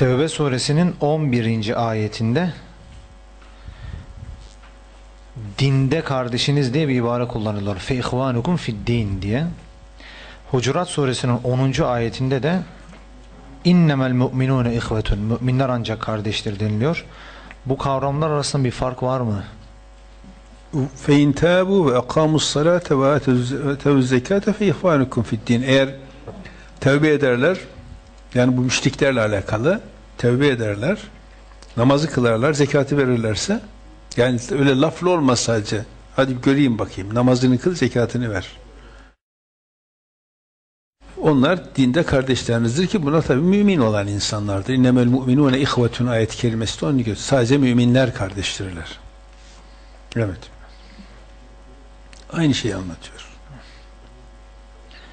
Tevbe suresinin 11. ayetinde dinde kardeşiniz diye bir ibare kullanılır. Fe ihvanukum fid din diye. Hucurat suresinin 10. ayetinde de innemel mu'minune ihvetun. Müminler ancak kardeştir deniliyor. Bu kavramlar arasında bir fark var mı? Fe intabu ve akamus salate ve atuz zekate fe ihvanukum fid din. Eğer tevbe ederler yani bu müşriklerle alakalı tevbe ederler, namazı kılarlar, zekatı verirlerse, yani öyle laflı olmaz sadece. Hadi göreyim bakayım, namazını kıl, zekatını ver. Onlar dinde kardeşlerinizdir ki buna tabi mümin olan insanlardır. İnnemel mu'minune ihvetun ayet kelimesi de onu gösteriyor. Sadece müminler kardeştirler. Evet. Aynı şeyi anlatıyor.